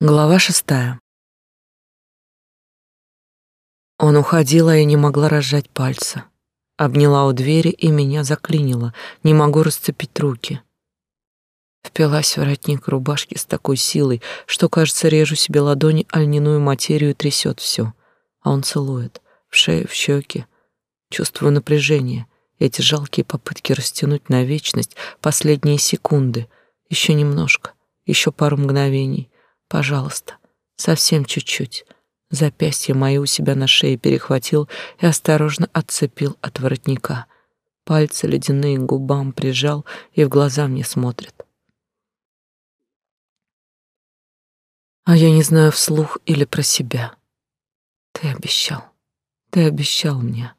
Глава шестая. Он уходил, а я не могла разжать пальца. Обняла у двери и меня заклинило. Не могу расцепить руки. Впилась в воротник рубашки с такой силой, что, кажется, режу себе ладони, а льняную материю трясет все. А он целует. В шею, в щеки. Чувствую напряжение. Эти жалкие попытки растянуть на вечность последние секунды. Еще немножко. Еще пару мгновений. Пожалуйста, совсем чуть-чуть. Запястье мое у себя на шее перехватил и осторожно отцепил от воротника. Пальцы ледяные к губам прижал и в глаза мне смотрит. А я не знаю вслух или про себя. Ты обещал. Ты обещал мне.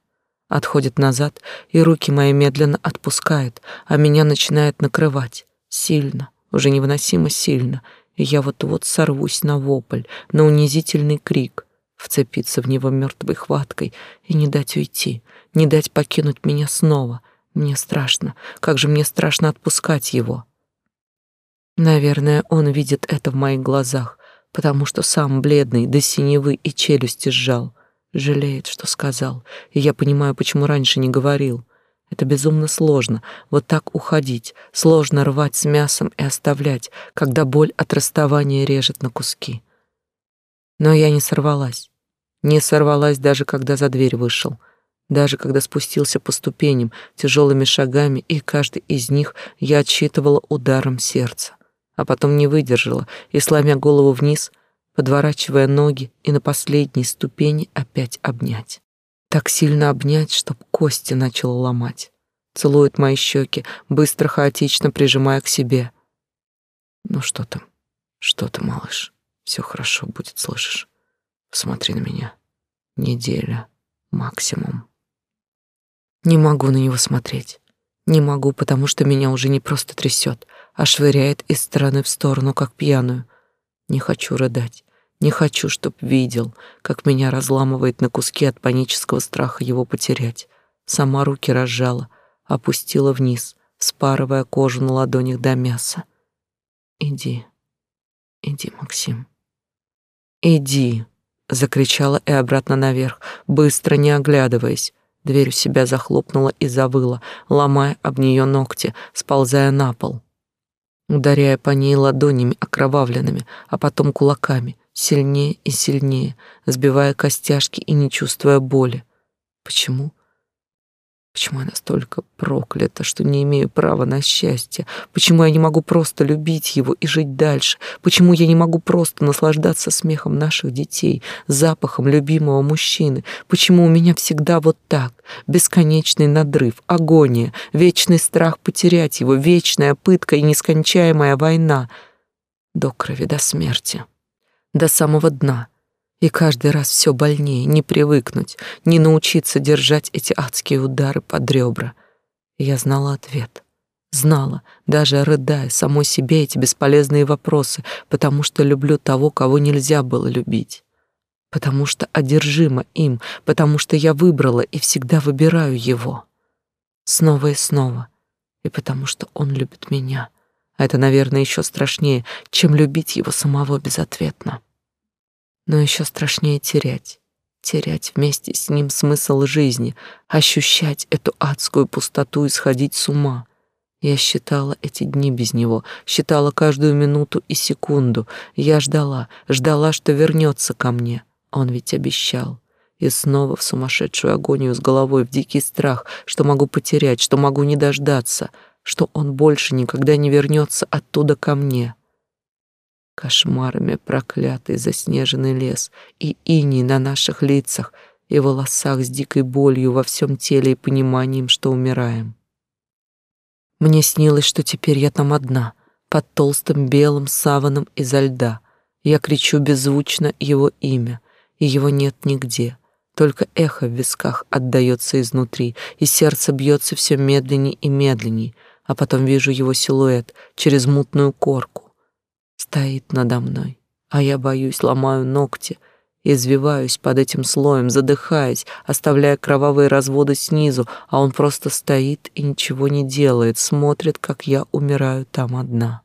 Отходит назад, и руки мои медленно отпускает, а меня начинает накрывать. Сильно, уже невыносимо сильно — я вот-вот сорвусь на вопль, на унизительный крик, вцепиться в него мертвой хваткой и не дать уйти, не дать покинуть меня снова. Мне страшно, как же мне страшно отпускать его. Наверное, он видит это в моих глазах, потому что сам бледный до синевы и челюсти сжал. Жалеет, что сказал, и я понимаю, почему раньше не говорил. Это безумно сложно, вот так уходить, сложно рвать с мясом и оставлять, когда боль от расставания режет на куски. Но я не сорвалась. Не сорвалась даже когда за дверь вышел, даже когда спустился по ступеням тяжелыми шагами, и каждый из них я отсчитывала ударом сердца, а потом не выдержала и, сломя голову вниз, подворачивая ноги и на последней ступени опять обнять. Так сильно обнять, чтоб кости начало ломать. Целует мои щеки, быстро, хаотично прижимая к себе. Ну что там? Что ты, малыш? Все хорошо будет, слышишь? Посмотри на меня. Неделя максимум. Не могу на него смотреть. Не могу, потому что меня уже не просто трясет, а швыряет из стороны в сторону, как пьяную. Не хочу рыдать. Не хочу, чтоб видел, как меня разламывает на куски от панического страха его потерять. Сама руки разжала, опустила вниз, спарывая кожу на ладонях до мяса. Иди, иди, Максим. Иди, закричала и обратно наверх, быстро не оглядываясь. Дверь у себя захлопнула и завыла, ломая об нее ногти, сползая на пол, ударяя по ней ладонями окровавленными, а потом кулаками, сильнее и сильнее, сбивая костяшки и не чувствуя боли. Почему? Почему я настолько проклята, что не имею права на счастье? Почему я не могу просто любить его и жить дальше? Почему я не могу просто наслаждаться смехом наших детей, запахом любимого мужчины? Почему у меня всегда вот так? Бесконечный надрыв, агония, вечный страх потерять его, вечная пытка и нескончаемая война до крови, до смерти до самого дна. И каждый раз все больнее, не привыкнуть, не научиться держать эти адские удары под ребра. Я знала ответ. Знала, даже рыдая самой себе эти бесполезные вопросы, потому что люблю того, кого нельзя было любить. Потому что одержима им, потому что я выбрала и всегда выбираю его. Снова и снова. И потому что он любит меня — это, наверное, еще страшнее, чем любить его самого безответно. Но еще страшнее терять. Терять вместе с ним смысл жизни, ощущать эту адскую пустоту и сходить с ума. Я считала эти дни без него, считала каждую минуту и секунду. Я ждала, ждала, что вернется ко мне. Он ведь обещал. И снова в сумасшедшую агонию с головой, в дикий страх, что могу потерять, что могу не дождаться — что он больше никогда не вернется оттуда ко мне. Кошмарами проклятый заснеженный лес и иней на наших лицах и волосах с дикой болью во всем теле и пониманием, что умираем. Мне снилось, что теперь я там одна, под толстым белым саваном изо льда. Я кричу беззвучно его имя, и его нет нигде. Только эхо в висках отдаётся изнутри, и сердце бьется все медленней и медленней, а потом вижу его силуэт через мутную корку. Стоит надо мной, а я боюсь, ломаю ногти, извиваюсь под этим слоем, задыхаясь, оставляя кровавые разводы снизу, а он просто стоит и ничего не делает, смотрит, как я умираю там одна.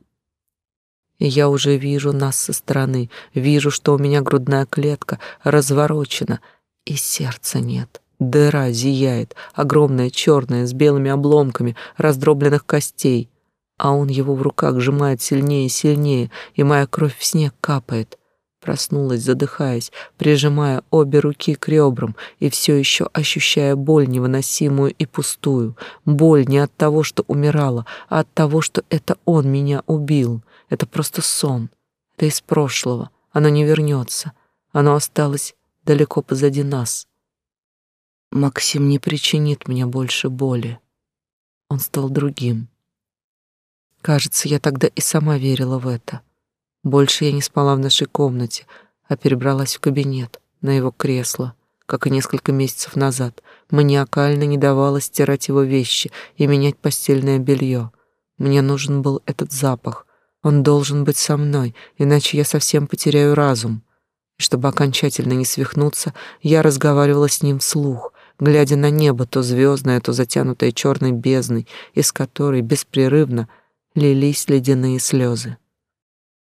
и я уже вижу нас со стороны, вижу, что у меня грудная клетка разворочена, и сердца нет. Дыра зияет, огромная, черная, с белыми обломками раздробленных костей, а он его в руках сжимает сильнее и сильнее, и моя кровь в снег капает. Проснулась, задыхаясь, прижимая обе руки к ребрам и все еще ощущая боль невыносимую и пустую. Боль не от того, что умирала, а от того, что это он меня убил. Это просто сон. Это из прошлого. Оно не вернется. Оно осталось далеко позади нас. Максим не причинит мне больше боли. Он стал другим. Кажется, я тогда и сама верила в это. Больше я не спала в нашей комнате, а перебралась в кабинет, на его кресло, как и несколько месяцев назад. Маниакально не давала стирать его вещи и менять постельное белье. Мне нужен был этот запах. Он должен быть со мной, иначе я совсем потеряю разум. И чтобы окончательно не свихнуться, я разговаривала с ним вслух, глядя на небо, то звездное, то затянутое черной бездной, из которой беспрерывно лились ледяные слезы.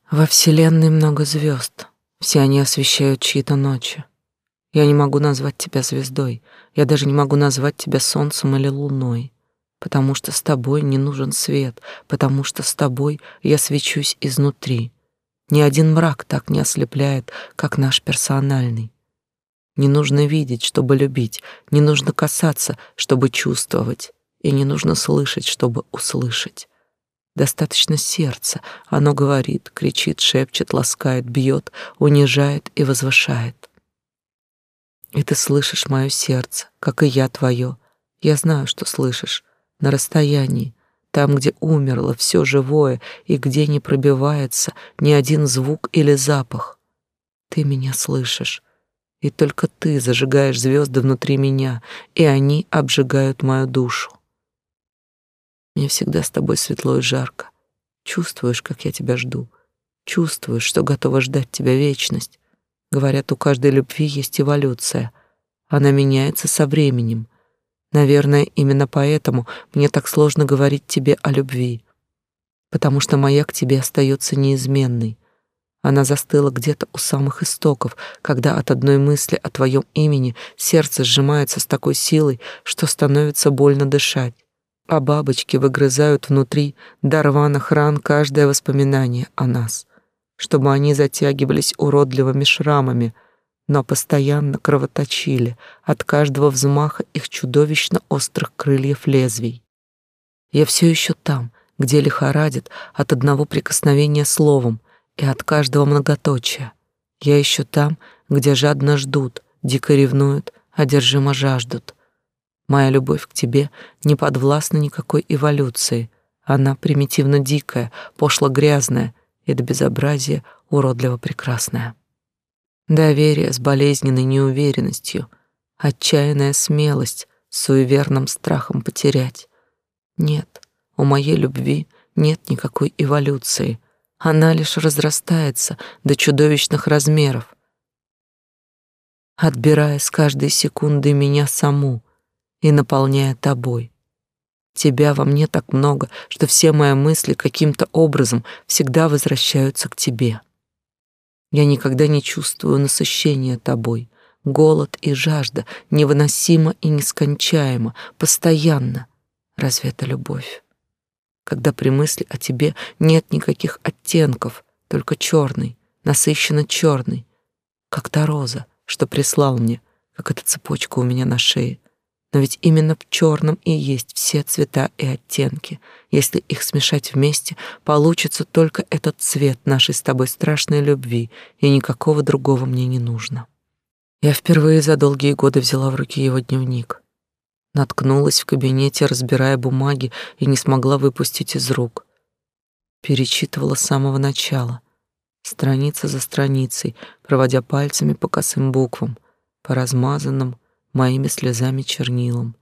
Во Вселенной много звезд. Все они освещают чьи-то ночи. Я не могу назвать тебя звездой. Я даже не могу назвать тебя солнцем или луной. Потому что с тобой не нужен свет, потому что с тобой я свечусь изнутри. Ни один мрак так не ослепляет, как наш персональный. Не нужно видеть, чтобы любить, не нужно касаться, чтобы чувствовать, и не нужно слышать, чтобы услышать. Достаточно сердца. Оно говорит, кричит, шепчет, ласкает, бьет, унижает и возвышает. И ты слышишь мое сердце, как и я твое. Я знаю, что слышишь. На расстоянии, там, где умерло все живое и где не пробивается ни один звук или запах. Ты меня слышишь, и только ты зажигаешь звезды внутри меня, и они обжигают мою душу. Мне всегда с тобой светло и жарко. Чувствуешь, как я тебя жду. Чувствуешь, что готова ждать тебя вечность. Говорят, у каждой любви есть эволюция. Она меняется со временем. Наверное, именно поэтому мне так сложно говорить тебе о любви. Потому что моя к тебе остается неизменной. Она застыла где-то у самых истоков, когда от одной мысли о твоем имени сердце сжимается с такой силой, что становится больно дышать а бабочки выгрызают внутри до рваных ран каждое воспоминание о нас, чтобы они затягивались уродливыми шрамами, но постоянно кровоточили от каждого взмаха их чудовищно острых крыльев лезвий. Я все еще там, где лихорадит от одного прикосновения словом и от каждого многоточия. Я еще там, где жадно ждут, дико ревнуют, одержимо жаждут — Моя любовь к тебе не подвластна никакой эволюции. Она примитивно дикая, пошло грязная и до безобразия уродливо прекрасная. Доверие с болезненной неуверенностью, отчаянная смелость с суеверным страхом потерять. Нет, у моей любви нет никакой эволюции. Она лишь разрастается до чудовищных размеров, отбирая с каждой секунды меня саму, и наполняя тобой. Тебя во мне так много, что все мои мысли каким-то образом всегда возвращаются к тебе. Я никогда не чувствую насыщения тобой. Голод и жажда невыносимо и нескончаемо, постоянно. Разве это любовь? Когда при мысли о тебе нет никаких оттенков, только черный, насыщенно черный, как та роза, что прислал мне, как эта цепочка у меня на шее — но ведь именно в черном и есть все цвета и оттенки. Если их смешать вместе, получится только этот цвет нашей с тобой страшной любви, и никакого другого мне не нужно. Я впервые за долгие годы взяла в руки его дневник. Наткнулась в кабинете, разбирая бумаги, и не смогла выпустить из рук. Перечитывала с самого начала, страница за страницей, проводя пальцами по косым буквам, по размазанным, моими слезами чернилом,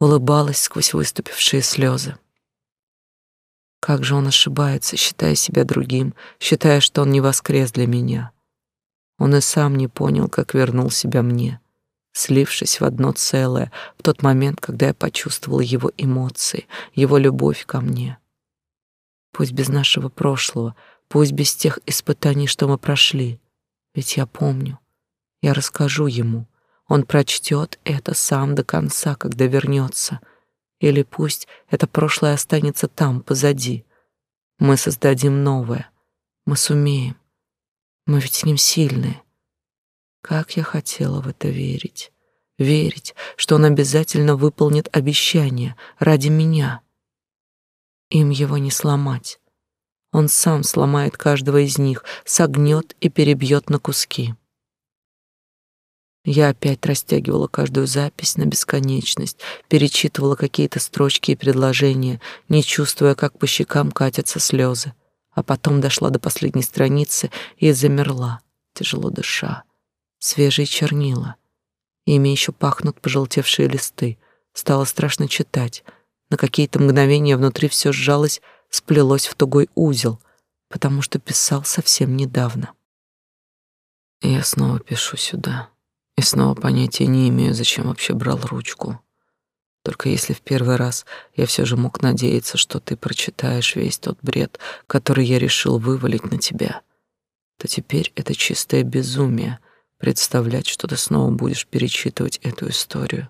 улыбалась сквозь выступившие слезы. Как же он ошибается, считая себя другим, считая, что он не воскрес для меня. Он и сам не понял, как вернул себя мне, слившись в одно целое в тот момент, когда я почувствовала его эмоции, его любовь ко мне. Пусть без нашего прошлого, пусть без тех испытаний, что мы прошли. Ведь я помню. Я расскажу ему. Он прочтет это сам до конца, когда вернется. Или пусть это прошлое останется там, позади. Мы создадим новое. Мы сумеем. Мы ведь с ним сильные. Как я хотела в это верить. Верить, что он обязательно выполнит обещание ради меня. Им его не сломать. Он сам сломает каждого из них, согнет и перебьет на куски. Я опять растягивала каждую запись на бесконечность, перечитывала какие-то строчки и предложения, не чувствуя, как по щекам катятся слезы. А потом дошла до последней страницы и замерла, тяжело дыша. Свежие чернила. Ими еще пахнут пожелтевшие листы. Стало страшно читать. На какие-то мгновения внутри все сжалось, сплелось в тугой узел, потому что писал совсем недавно. Я снова пишу сюда. И снова понятия не имею, зачем вообще брал ручку. Только если в первый раз я все же мог надеяться, что ты прочитаешь весь тот бред, который я решил вывалить на тебя, то теперь это чистое безумие представлять, что ты снова будешь перечитывать эту историю.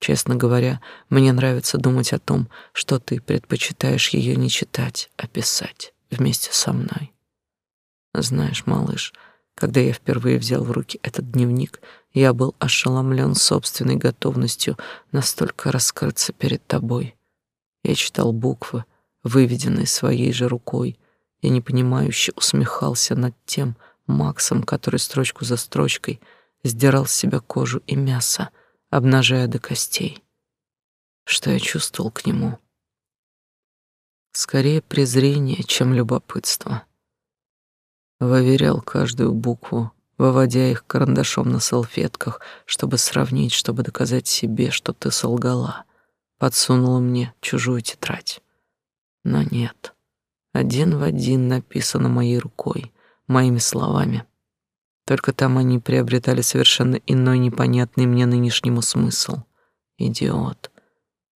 Честно говоря, мне нравится думать о том, что ты предпочитаешь ее не читать, а писать вместе со мной. Знаешь, малыш, когда я впервые взял в руки этот дневник, я был ошеломлен собственной готовностью настолько раскрыться перед тобой. Я читал буквы, выведенные своей же рукой, и непонимающе усмехался над тем Максом, который строчку за строчкой сдирал с себя кожу и мясо, обнажая до костей. Что я чувствовал к нему? Скорее презрение, чем любопытство. Выверял каждую букву, выводя их карандашом на салфетках, чтобы сравнить, чтобы доказать себе, что ты солгала. Подсунула мне чужую тетрадь. Но нет. Один в один написано моей рукой, моими словами. Только там они приобретали совершенно иной непонятный мне нынешнему смысл. Идиот.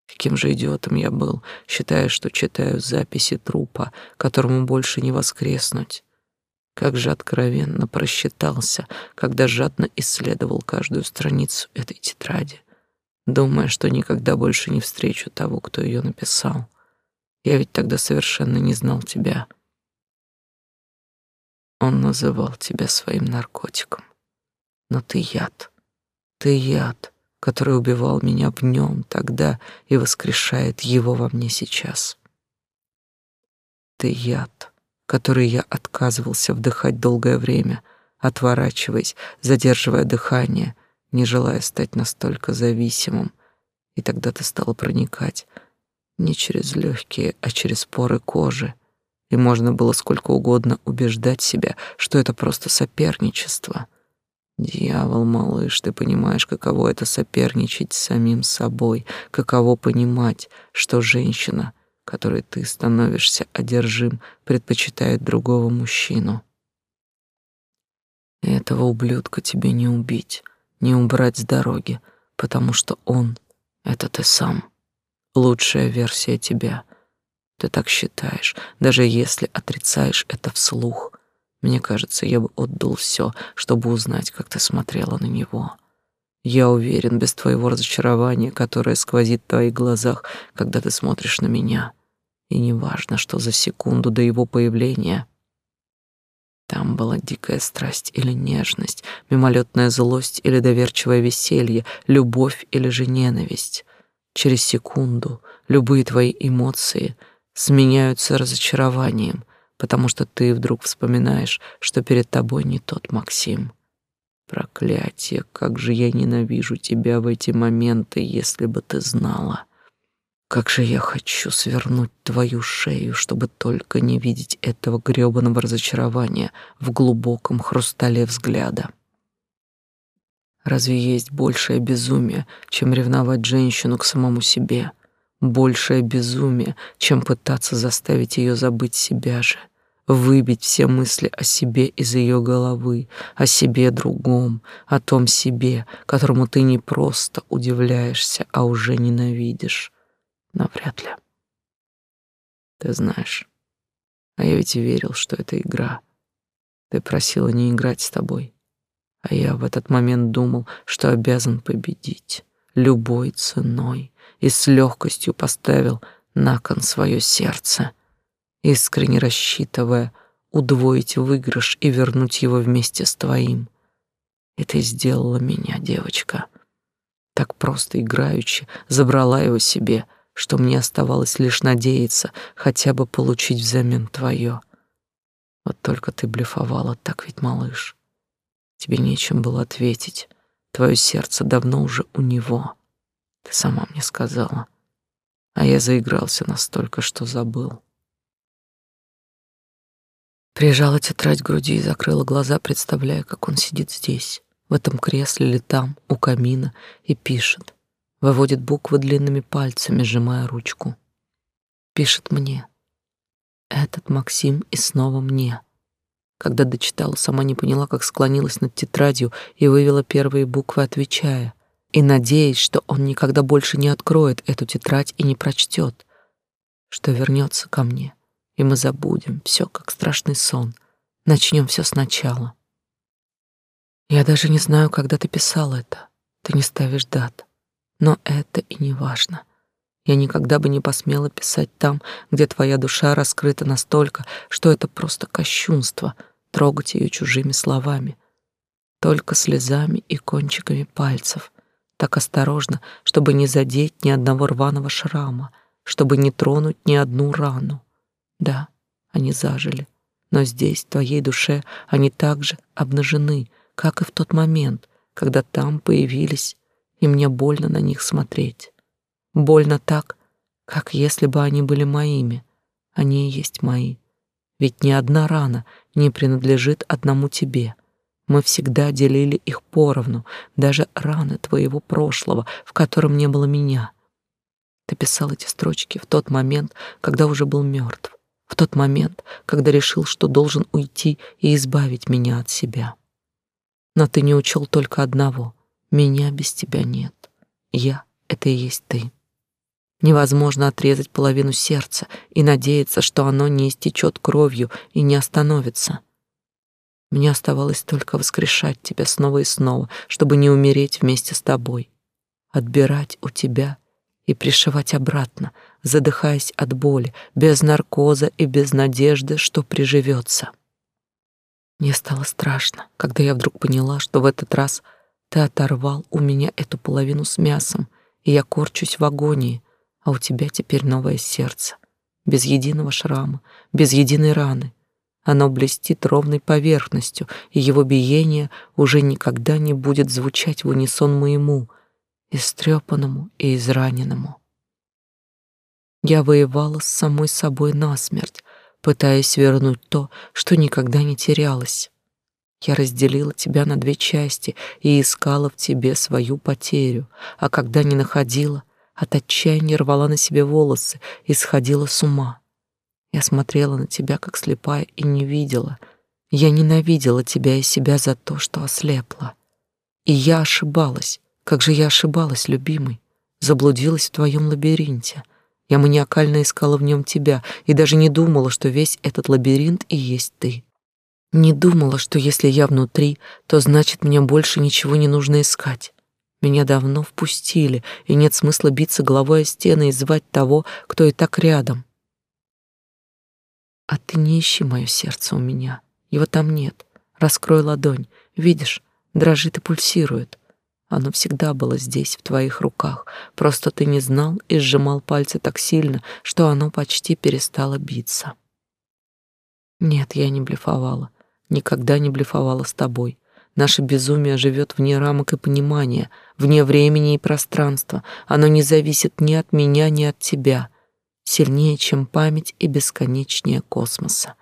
Каким же идиотом я был, считая, что читаю записи трупа, которому больше не воскреснуть. Как же откровенно просчитался, когда жадно исследовал каждую страницу этой тетради, думая, что никогда больше не встречу того, кто ее написал. Я ведь тогда совершенно не знал тебя. Он называл тебя своим наркотиком. Но ты яд. Ты яд, который убивал меня в нем тогда и воскрешает его во мне сейчас. Ты яд который я отказывался вдыхать долгое время, отворачиваясь, задерживая дыхание, не желая стать настолько зависимым. И тогда ты стала проникать не через легкие, а через поры кожи, и можно было сколько угодно убеждать себя, что это просто соперничество. Дьявол, малыш, ты понимаешь, каково это соперничать с самим собой, каково понимать, что женщина — которой ты становишься одержим, предпочитает другого мужчину. Этого ублюдка тебе не убить, не убрать с дороги, потому что он — это ты сам, лучшая версия тебя. Ты так считаешь, даже если отрицаешь это вслух. Мне кажется, я бы отдал все, чтобы узнать, как ты смотрела на него. Я уверен, без твоего разочарования, которое сквозит в твоих глазах, когда ты смотришь на меня. И неважно, что за секунду до его появления там была дикая страсть или нежность, мимолетная злость или доверчивое веселье, любовь или же ненависть. Через секунду любые твои эмоции сменяются разочарованием, потому что ты вдруг вспоминаешь, что перед тобой не тот Максим. Проклятие, как же я ненавижу тебя в эти моменты, если бы ты знала. Как же я хочу свернуть твою шею, чтобы только не видеть этого грёбаного разочарования в глубоком хрустале взгляда. Разве есть большее безумие, чем ревновать женщину к самому себе? Большее безумие, чем пытаться заставить ее забыть себя же? выбить все мысли о себе из ее головы, о себе другом, о том себе, которому ты не просто удивляешься, а уже ненавидишь. Навряд ли. Ты знаешь, А я ведь верил, что это игра. Ты просила не играть с тобой. А я в этот момент думал, что обязан победить любой ценой и с легкостью поставил на кон свое сердце, искренне рассчитывая удвоить выигрыш и вернуть его вместе с твоим. Ты сделала меня, девочка. Так просто играючи забрала его себе, что мне оставалось лишь надеяться хотя бы получить взамен твое. Вот только ты блефовала так ведь, малыш. Тебе нечем было ответить. Твое сердце давно уже у него. Ты сама мне сказала. А я заигрался настолько, что забыл. Прижала тетрадь к груди и закрыла глаза, представляя, как он сидит здесь, в этом кресле или там, у камина, и пишет. Выводит буквы длинными пальцами, сжимая ручку. Пишет мне. Этот Максим и снова мне. Когда дочитала, сама не поняла, как склонилась над тетрадью и вывела первые буквы, отвечая, и надеясь, что он никогда больше не откроет эту тетрадь и не прочтет, что вернется ко мне, и мы забудем все как страшный сон, начнем все сначала. Я даже не знаю, когда ты писал это, ты не ставишь дат, но это и не важно. Я никогда бы не посмела писать там, где твоя душа раскрыта настолько, что это просто кощунство — трогать ее чужими словами, только слезами и кончиками пальцев, так осторожно, чтобы не задеть ни одного рваного шрама, чтобы не тронуть ни одну рану. Да, они зажили, но здесь, в твоей душе, они также обнажены, как и в тот момент, когда там появились, и мне больно на них смотреть. Больно так, как если бы они были моими. Они и есть мои. Ведь ни одна рана не принадлежит одному тебе. Мы всегда делили их поровну, даже раны твоего прошлого, в котором не было меня. Ты писал эти строчки в тот момент, когда уже был мертв, в тот момент, когда решил, что должен уйти и избавить меня от себя. Но ты не учел только одного — меня без тебя нет. Я — это и есть ты. Невозможно отрезать половину сердца и надеяться, что оно не истечет кровью и не остановится. Мне оставалось только воскрешать тебя снова и снова, чтобы не умереть вместе с тобой, отбирать у тебя и пришивать обратно, задыхаясь от боли, без наркоза и без надежды, что приживется. Мне стало страшно, когда я вдруг поняла, что в этот раз ты оторвал у меня эту половину с мясом, и я корчусь в агонии, а у тебя теперь новое сердце, без единого шрама, без единой раны. Оно блестит ровной поверхностью, и его биение уже никогда не будет звучать в унисон моему, истрепанному и израненному. Я воевала с самой собой насмерть, пытаясь вернуть то, что никогда не терялось. Я разделила тебя на две части и искала в тебе свою потерю, а когда не находила, от отчаяния рвала на себе волосы и сходила с ума. Я смотрела на тебя, как слепая, и не видела. Я ненавидела тебя и себя за то, что ослепла. И я ошибалась. Как же я ошибалась, любимый. Заблудилась в твоем лабиринте. Я маниакально искала в нем тебя и даже не думала, что весь этот лабиринт и есть ты. Не думала, что если я внутри, то значит мне больше ничего не нужно искать. Меня давно впустили, и нет смысла биться головой о стены и звать того, кто и так рядом. А ты не ищи мое сердце у меня. Его там нет. Раскрой ладонь. Видишь, дрожит и пульсирует. Оно всегда было здесь, в твоих руках. Просто ты не знал и сжимал пальцы так сильно, что оно почти перестало биться. Нет, я не блефовала. Никогда не блефовала с тобой. Наше безумие живет вне рамок и понимания, вне времени и пространства. Оно не зависит ни от меня, ни от тебя. Сильнее, чем память и бесконечнее космоса.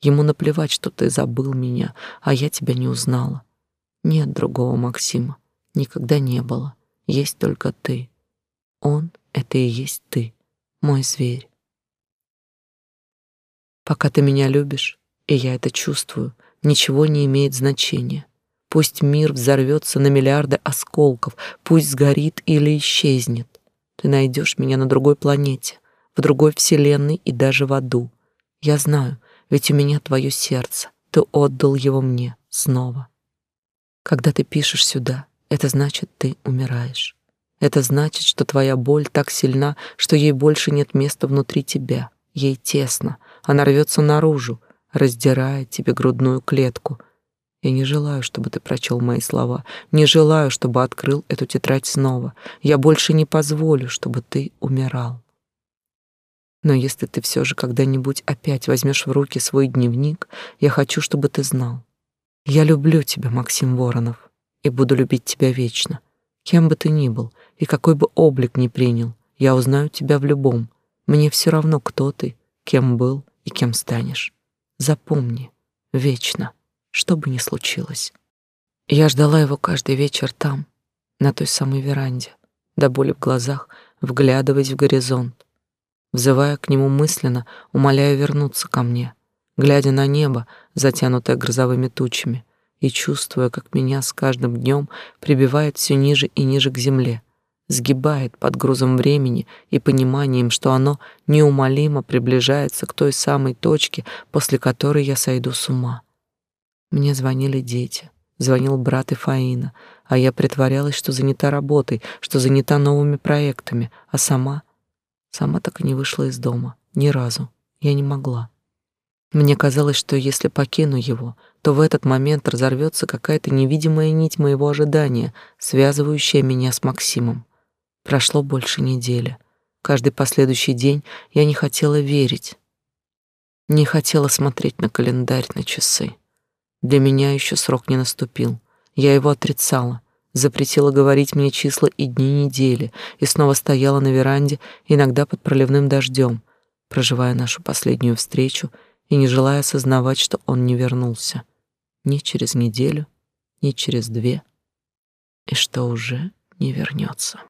Ему наплевать, что ты забыл меня, а я тебя не узнала. Нет другого Максима. Никогда не было. Есть только ты. Он — это и есть ты, мой зверь. Пока ты меня любишь, и я это чувствую, ничего не имеет значения. Пусть мир взорвется на миллиарды осколков, пусть сгорит или исчезнет. Ты найдешь меня на другой планете, в другой вселенной и даже в аду. Я знаю, ведь у меня твое сердце, ты отдал его мне снова. Когда ты пишешь сюда, это значит, ты умираешь. Это значит, что твоя боль так сильна, что ей больше нет места внутри тебя. Ей тесно, она рвется наружу, раздирает тебе грудную клетку. Я не желаю, чтобы ты прочел мои слова, не желаю, чтобы открыл эту тетрадь снова. Я больше не позволю, чтобы ты умирал. Но если ты все же когда-нибудь опять возьмешь в руки свой дневник, я хочу, чтобы ты знал. Я люблю тебя, Максим Воронов, и буду любить тебя вечно. Кем бы ты ни был и какой бы облик ни принял, я узнаю тебя в любом. Мне все равно, кто ты, кем был и кем станешь. Запомни, вечно, что бы ни случилось. Я ждала его каждый вечер там, на той самой веранде, до боли в глазах, вглядываясь в горизонт, взывая к нему мысленно, умоляя вернуться ко мне, глядя на небо, затянутое грозовыми тучами, и чувствуя, как меня с каждым днем прибивает все ниже и ниже к земле, сгибает под грузом времени и пониманием, что оно неумолимо приближается к той самой точке, после которой я сойду с ума. Мне звонили дети, звонил брат Ифаина, а я притворялась, что занята работой, что занята новыми проектами, а сама... Сама так и не вышла из дома. Ни разу. Я не могла. Мне казалось, что если покину его, то в этот момент разорвется какая-то невидимая нить моего ожидания, связывающая меня с Максимом. Прошло больше недели. Каждый последующий день я не хотела верить. Не хотела смотреть на календарь, на часы. Для меня еще срок не наступил. Я его отрицала, запретила говорить мне числа и дни недели, и снова стояла на веранде, иногда под проливным дождем, проживая нашу последнюю встречу и не желая осознавать, что он не вернулся ни через неделю, ни через две, и что уже не вернется.